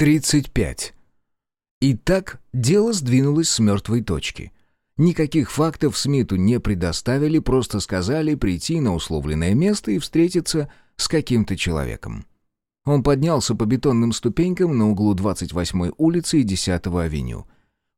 35. Итак, дело сдвинулось с мертвой точки. Никаких фактов Смиту не предоставили, просто сказали прийти на условленное место и встретиться с каким-то человеком. Он поднялся по бетонным ступенькам на углу 28-й улицы и 10-го авеню.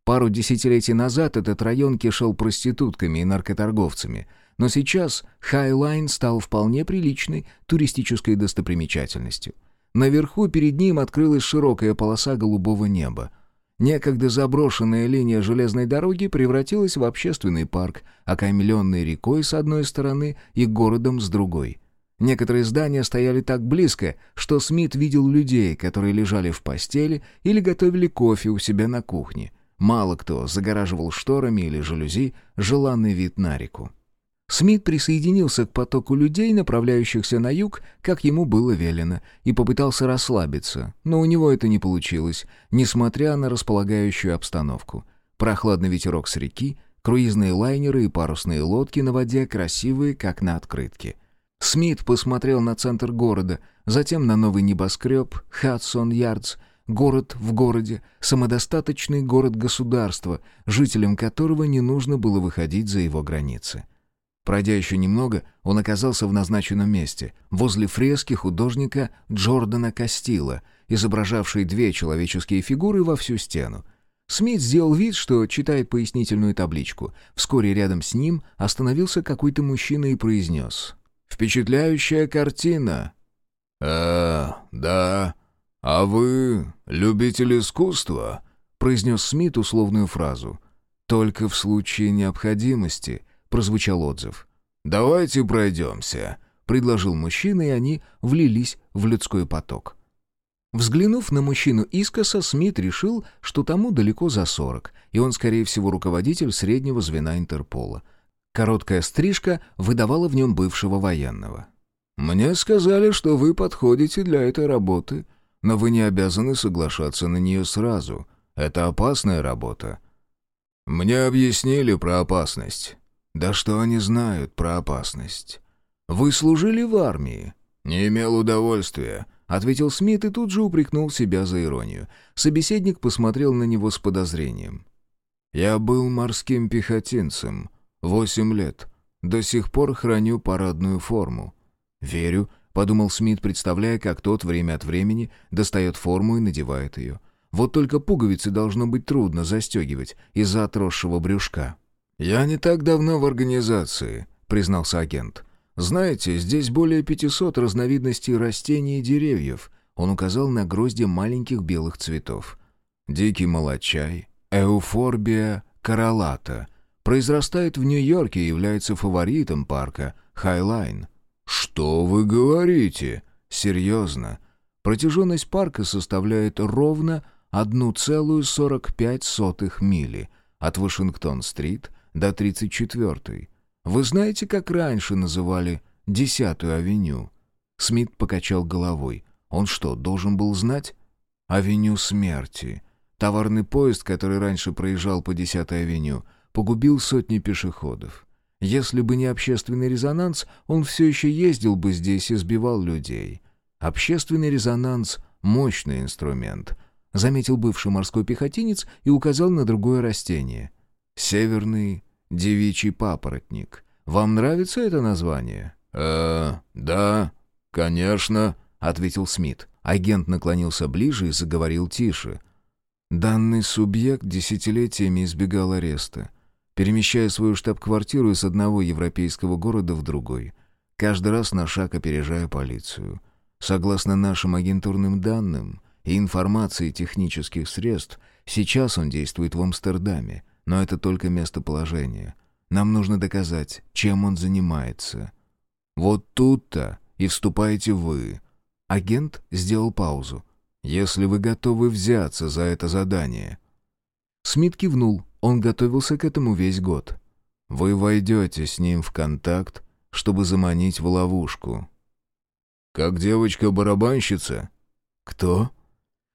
Пару десятилетий назад этот район кишел проститутками и наркоторговцами, но сейчас Хайлайн стал вполне приличной туристической достопримечательностью. Наверху перед ним открылась широкая полоса голубого неба. Некогда заброшенная линия железной дороги превратилась в общественный парк, окаймленный рекой с одной стороны и городом с другой. Некоторые здания стояли так близко, что Смит видел людей, которые лежали в постели или готовили кофе у себя на кухне. Мало кто загораживал шторами или жалюзи желанный вид на реку. Смит присоединился к потоку людей, направляющихся на юг, как ему было велено, и попытался расслабиться, но у него это не получилось, несмотря на располагающую обстановку. Прохладный ветерок с реки, круизные лайнеры и парусные лодки на воде красивые, как на открытке. Смит посмотрел на центр города, затем на новый небоскреб, Хадсон-Ярдс, город в городе, самодостаточный город-государство, жителям которого не нужно было выходить за его границы. Пройдя еще немного, он оказался в назначенном месте, возле фрески художника Джордана Кастила, изображавшей две человеческие фигуры во всю стену. Смит сделал вид, что читает пояснительную табличку. Вскоре рядом с ним остановился какой-то мужчина и произнес. «Впечатляющая картина!» «А, да. А вы любитель искусства?» произнес Смит условную фразу. «Только в случае необходимости», прозвучал отзыв. «Давайте пройдемся», — предложил мужчина, и они влились в людской поток. Взглянув на мужчину искоса, Смит решил, что тому далеко за сорок, и он, скорее всего, руководитель среднего звена Интерпола. Короткая стрижка выдавала в нем бывшего военного. «Мне сказали, что вы подходите для этой работы, но вы не обязаны соглашаться на нее сразу. Это опасная работа». «Мне объяснили про опасность. Да что они знают про опасность? Вы служили в армии? Не имел удовольствия, ответил Смит и тут же упрекнул себя за иронию. Собеседник посмотрел на него с подозрением. Я был морским пехотинцем. Восемь лет. До сих пор храню парадную форму. Верю, подумал Смит, представляя, как тот время от времени достает форму и надевает ее. Вот только пуговицы должно быть трудно застегивать из-за отросшего брюшка. «Я не так давно в организации», — признался агент. «Знаете, здесь более 500 разновидностей растений и деревьев». Он указал на грозди маленьких белых цветов. «Дикий молочай, Euphorbia corollata. Произрастает в Нью-Йорке и является фаворитом парка Хайлайн». «Что вы говорите?» «Серьезно. Протяженность парка составляет ровно 1,45 мили от Вашингтон-стрит до 34-й. Вы знаете, как раньше называли 10-ю авеню?» Смит покачал головой. «Он что, должен был знать?» «Авеню смерти. Товарный поезд, который раньше проезжал по 10-й авеню, погубил сотни пешеходов. Если бы не общественный резонанс, он все еще ездил бы здесь и сбивал людей. Общественный резонанс — мощный инструмент», — заметил бывший морской пехотинец и указал на другое растение — Северный девичий папоротник. Вам нравится это название? Э, да, конечно, ответил Смит. Агент наклонился ближе и заговорил тише. Данный субъект десятилетиями избегал ареста, перемещая свою штаб-квартиру из одного европейского города в другой, каждый раз на шаг опережая полицию. Согласно нашим агентурным данным и информации технических средств, сейчас он действует в Амстердаме, но это только местоположение. Нам нужно доказать, чем он занимается. Вот тут-то и вступаете вы. Агент сделал паузу. Если вы готовы взяться за это задание. Смит кивнул. Он готовился к этому весь год. Вы войдете с ним в контакт, чтобы заманить в ловушку. «Как девочка-барабанщица?» «Кто?»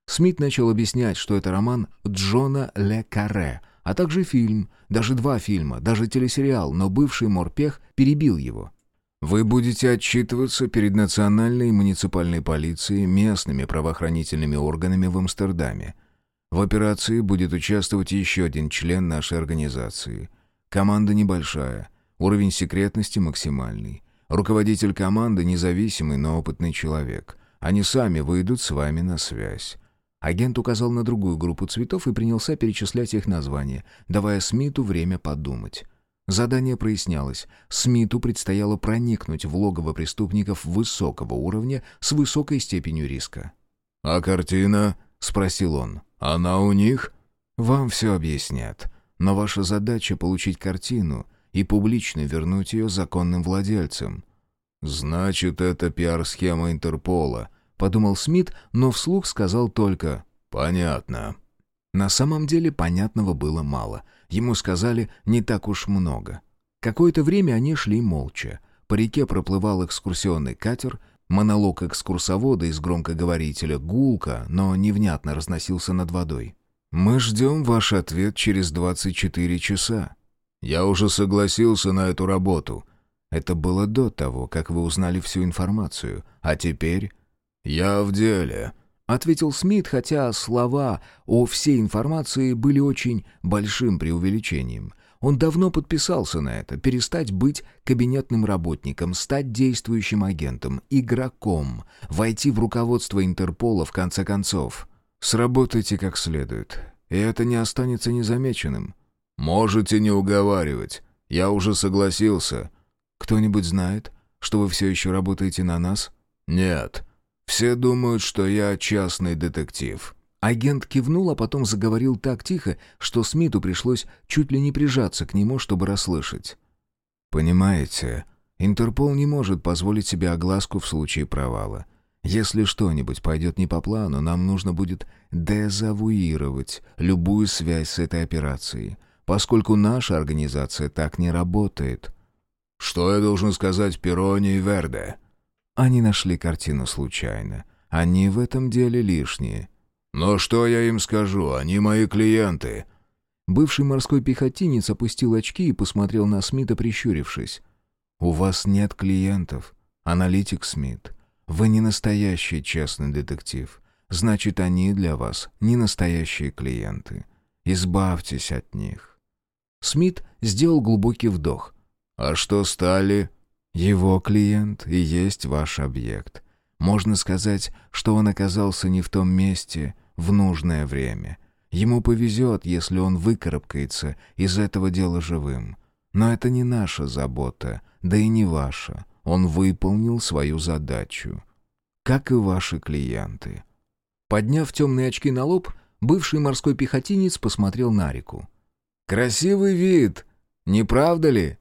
Смит начал объяснять, что это роман Джона Ле Карре — а также фильм, даже два фильма, даже телесериал, но бывший морпех перебил его. Вы будете отчитываться перед национальной и муниципальной полицией, местными правоохранительными органами в Амстердаме. В операции будет участвовать еще один член нашей организации. Команда небольшая, уровень секретности максимальный. Руководитель команды независимый, но опытный человек. Они сами выйдут с вами на связь. Агент указал на другую группу цветов и принялся перечислять их названия, давая Смиту время подумать. Задание прояснялось. Смиту предстояло проникнуть в логово преступников высокого уровня с высокой степенью риска. «А картина?» — спросил он. «Она у них?» «Вам все объяснят. Но ваша задача — получить картину и публично вернуть ее законным владельцам». «Значит, это пиар-схема Интерпола», — подумал Смит, но вслух сказал только «понятно». На самом деле понятного было мало. Ему сказали не так уж много. Какое-то время они шли молча. По реке проплывал экскурсионный катер, монолог экскурсовода из громкоговорителя гулко, но невнятно разносился над водой. «Мы ждем ваш ответ через 24 часа». «Я уже согласился на эту работу». «Это было до того, как вы узнали всю информацию. А теперь...» «Я в деле», — ответил Смит, хотя слова о всей информации были очень большим преувеличением. Он давно подписался на это, перестать быть кабинетным работником, стать действующим агентом, игроком, войти в руководство Интерпола в конце концов. Сработайте как следует, и это не останется незамеченным. «Можете не уговаривать. Я уже согласился». «Кто-нибудь знает, что вы все еще работаете на нас?» «Нет. Все думают, что я частный детектив». Агент кивнул, а потом заговорил так тихо, что Смиту пришлось чуть ли не прижаться к нему, чтобы расслышать. «Понимаете, Интерпол не может позволить себе огласку в случае провала. Если что-нибудь пойдет не по плану, нам нужно будет дезавуировать любую связь с этой операцией, поскольку наша организация так не работает». «Что я должен сказать Пероне и Верде?» Они нашли картину случайно. Они в этом деле лишние. «Но что я им скажу? Они мои клиенты». Бывший морской пехотинец опустил очки и посмотрел на Смита, прищурившись. «У вас нет клиентов, аналитик Смит. Вы не настоящий честный детектив. Значит, они для вас не настоящие клиенты. Избавьтесь от них». Смит сделал глубокий вдох. «А что стали?» Его клиент и есть ваш объект. Можно сказать, что он оказался не в том месте в нужное время. Ему повезет, если он выкарабкается из этого дела живым. Но это не наша забота, да и не ваша. Он выполнил свою задачу. Как и ваши клиенты. Подняв темные очки на лоб, бывший морской пехотинец посмотрел на реку. «Красивый вид, не правда ли?»